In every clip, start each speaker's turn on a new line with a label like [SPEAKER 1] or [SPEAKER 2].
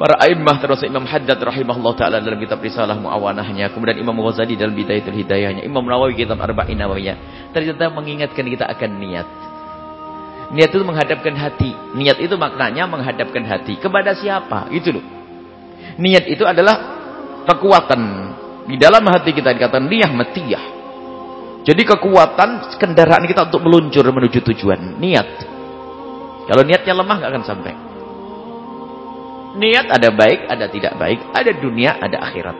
[SPEAKER 1] para a'immah termasuk Imam Haddad rahimahullah taala dalam kitab Risalah Muawanahnya, kemudian Imam Ghazali dalam Bidayatul Hidayahnya, Imam Nawawi kitab Arba'in Nawawiyah, ternyata mengingatkan kita akan niat. Niat itu menghadapkan hati. Niat itu maknanya menghadapkan hati. Kepada siapa? Itu loh. Niat itu adalah kekuatan. Di dalam hati kita dikatakan niyah matiyah. Jadi kekuatan kendaraan kita untuk meluncur menuju tujuan. Niat. Kalau niatnya lemah nggak akan sampai. Niat ada baik, ada tidak baik. Ada dunia, ada akhirat.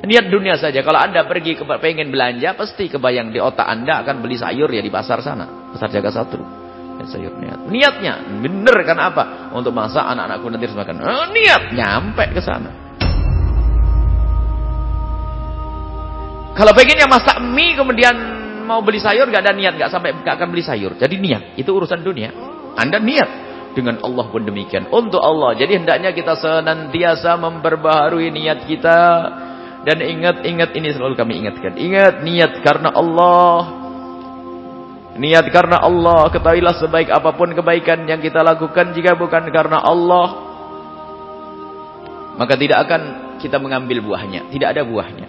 [SPEAKER 1] Niat dunia saja. Kalau anda pergi ke pengen belanja, pasti kebayang di otak anda akan beli sayur ya di pasar sana. Pasar jaga satu sayur niat. Niatnya bener kan apa? Untuk masak anak-anakku nanti harus makan. Oh, niat nyampe ke sana. Kalau pengennya masak mie kemudian mau beli sayur gak ada niat gak sampai gak akan beli sayur. Jadi niat itu urusan dunia. Anda niat dengan Allah pun demikian untuk Allah. Jadi hendaknya kita senantiasa memperbaharui niat kita dan ingat-ingat ini selalu kami ingatkan. Ingat niat karena Allah Niat karena Allah, ketahuilah sebaik apa pun kebaikan yang kita lakukan jika bukan karena Allah, maka tidak akan kita mengambil buahnya, tidak ada buahnya.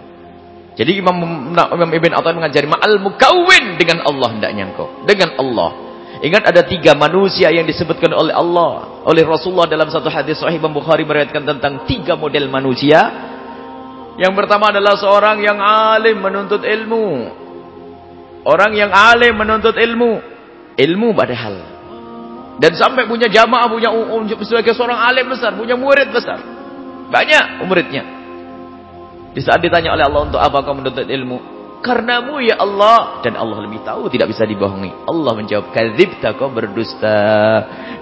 [SPEAKER 1] Jadi Imam, Imam Ibn Atta'i mengajari ma'al mukawin dengan Allah hendaknya engkau, dengan Allah. Ingat ada tiga manusia yang disebutkan oleh Allah, oleh Rasulullah dalam satu hadis sahih Imam Bukhari meriwayatkan tentang tiga model manusia. Yang pertama adalah seorang yang alim menuntut ilmu, Orang yang alim menuntut ilmu. Ilmu padahal. Dan sampai punya jamaah, punya sebagai seorang alim besar, punya murid besar. Banyak muridnya. Di saat ditanya oleh Allah untuk apa kau menuntut ilmu? Karenamu ya Allah. Dan Allah lebih tahu, tidak bisa dibohongi. Allah menjawab, Kadzibta kau berdusta.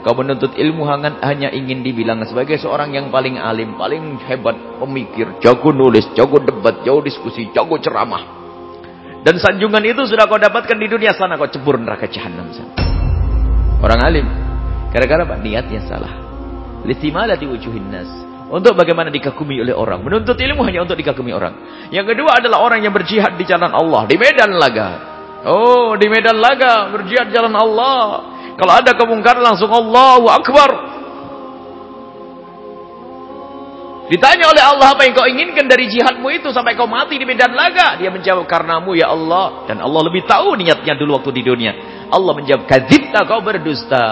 [SPEAKER 1] Kau menuntut ilmu hanya ingin dibilang sebagai seorang yang paling alim, paling hebat, pemikir, jago nulis, jago debat, jago diskusi, jago ceramah. Dan sanjungan itu sudah kau dapatkan di dunia sana kau cebur neraka jahanam sana. Orang alim. Gara-gara apa? Niatnya salah. Litimalati wujuhin nas. Untuk bagaimana dikagumi oleh orang. Menuntut ilmu hanya untuk dikagumi orang. Yang kedua adalah orang yang berjihad di jalan Allah. Di medan laga. Oh, di medan laga. Berjihad di jalan Allah. Kalau ada kemungkaran langsung Allahu Akbar. Ditanya oleh Allah apa yang kau inginkan dari jihadmu itu sampai kau mati di medan laga. Dia menjawab karenamu ya Allah. Dan Allah lebih tahu niatnya dulu waktu di dunia. Allah menjawab kadzibta kau berdusta.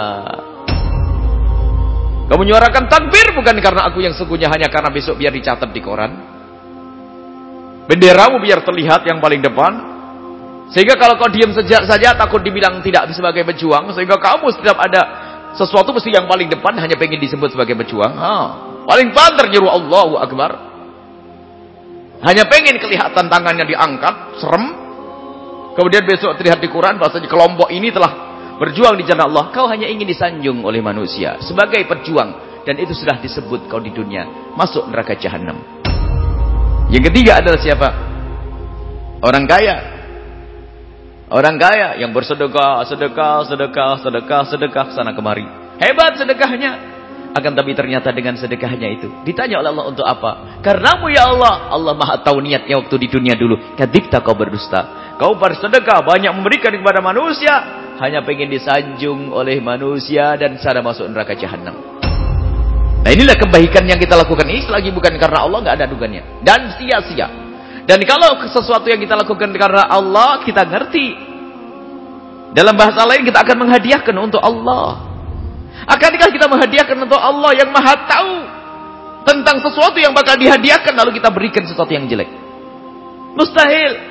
[SPEAKER 1] Kau menyuarakan takbir bukan karena aku yang sungguhnya hanya karena besok biar dicatat di koran. Benderamu biar terlihat yang paling depan. Sehingga kalau kau diam saja, saja takut dibilang tidak sebagai pejuang. Sehingga kamu setiap ada sesuatu mesti yang paling depan hanya pengen disebut sebagai pejuang. Ha. Paling pantar nyeru Allahu Akbar. Hanya pengen kelihatan tangannya diangkat, serem. Kemudian besok terlihat di Quran bahasanya kelompok ini telah berjuang di jalan Allah. Kau hanya ingin disanjung oleh manusia sebagai perjuang dan itu sudah disebut kau di dunia masuk neraka jahanam. Yang ketiga adalah siapa? Orang kaya. Orang kaya yang bersedekah, sedekah, sedekah, sedekah, sedekah sana kemari. Hebat sedekahnya. Akan tapi ternyata dengan sedekahnya itu. Ditanya oleh Allah untuk apa? Karenamu ya Allah. Allah maha tahu niatnya waktu di dunia dulu. Kadipta kau berdusta. Kau bersedekah banyak memberikan kepada manusia. Hanya pengen disanjung oleh manusia dan cara masuk neraka jahanam. Nah inilah kebaikan yang kita lakukan ini selagi bukan karena Allah nggak ada dugannya dan sia-sia. Dan kalau sesuatu yang kita lakukan karena Allah kita ngerti. Dalam bahasa lain kita akan menghadiahkan untuk Allah. Akankah kita menghadiahkan untuk Allah yang maha tahu tentang sesuatu yang bakal dihadiahkan lalu kita berikan sesuatu yang jelek? Mustahil.